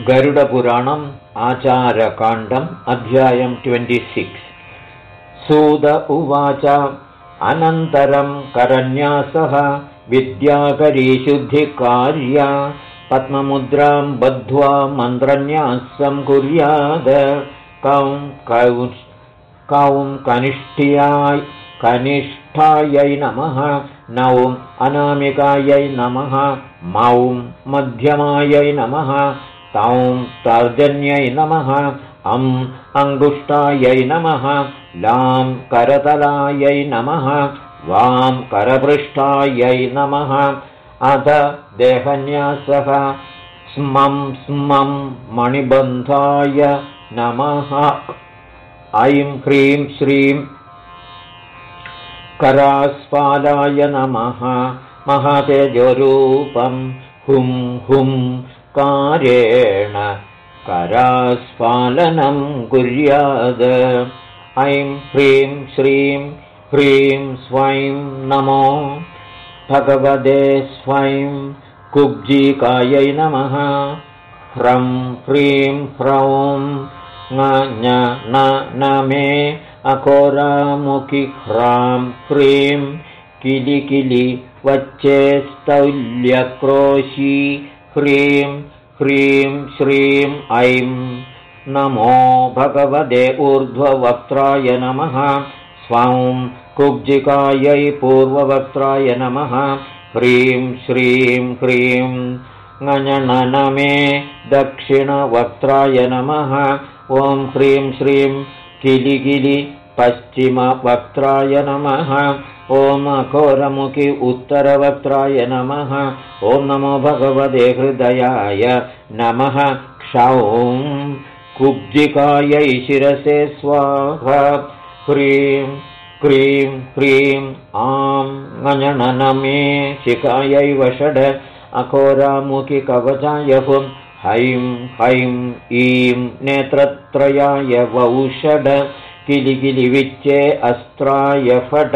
गरुडपुराणम् आचारकाण्डम् अध्यायम् ट्वेण्टिसिक्स्। सूद उवाच अनन्तरं करन्यासः विद्याकरीशुद्धिकार्या पद्ममुद्रां बद्ध्वा मन्त्रन्यासं कुर्याद। कौं कौ कौं कनिष्ठ्याय कनिष्ठायै नमः नौम् अनामिकायै नमः मौं मध्यमायै नमः तौं तर्जन्यै नमः अम् अङ्गुष्ठायै नमः लां करतलायै नमः वां करपृष्ठायै नमः अथ देहन्यासः स्मं स्मं मणिबन्धाय नमः। ऐं ह्रीं श्रीं करास्पादाय नमः महतेजोरूपं हुं हुं कारेण करास्फालनं कुर्याद ऐं ह्रीं श्रीं ह्रीं स्वैं नमो भगवते स्वैं कुब्जीकायै नमः। ह्रं ह्रीं ह्रौं न मे अकोरामुखि ह्रां ह्रीं किलिकिलि वच्चेस्तौल्यक्रोशी ह्रीं ह्रीं श्रीं ऐं नमो भगवते ऊर्ध्ववक्त्राय नमः। स्वं कुब्जिकायै पूर्ववक्त्राय नमः। ह्रीं श्रीं ह्रीं ङणनमे दक्षिणवक्त्राय नमः। ॐ ह्रीं श्रीं किलिकिलि पश्चिमवक्त्राय नमः ॐ अघोरमुखि उत्तरवक्त्राय नमः। ॐ नमो भगवते हृदयाय नमः। क्षौं कुब्जिकायै शिरसे स्वाहा। ह्रीं क्रीं ह्रीं आं ङणनमे शिखायै वषड अघोरामुखि कवचाय हुं। हैं हैं ईं नेत्रत्रयाय वौषड। किलिकिलिविच्चे अस्त्राय फट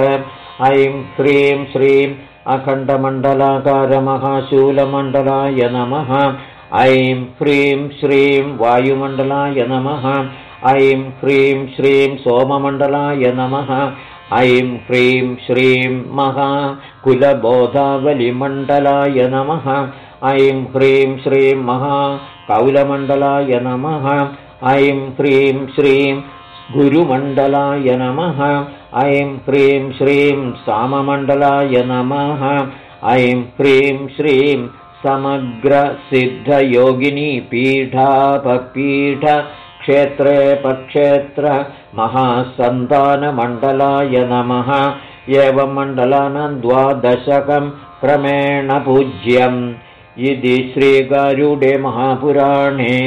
ऐं ह्रीं श्रीं अखण्डमण्डलाकारमहाशूलमण्डलाय नमः। ऐं ह्रीं श्रीं वायुमण्डलाय नमः। ऐं ह्रीं श्रीं सोममण्डलाय नमः। ऐं ह्रीं श्रीं महाकुलबोधावलिमण्डलाय नमः। ऐं ह्रीं श्रीं महाकौलमण्डलाय नमः। ऐं ह्रीं श्रीं गुरुमण्डलाय नमः ऐं ह्रीं श्रीं साममण्डलाय नमः। ऐं ह्रीं श्रीं समग्रसिद्धयोगिनी पीठापपीठ क्षेत्रे पक्षेत्र महासन्तानमण्डलाय नमः। एवं मण्डलानां द्वादशकं क्रमेण पूज्यम्। इति श्रीगारुडे महापुराणे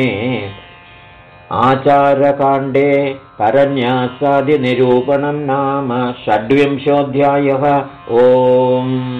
आचारकाण्डे करन्यासादिनिरूपणं नाम षड्विंशोऽध्यायः। ओम्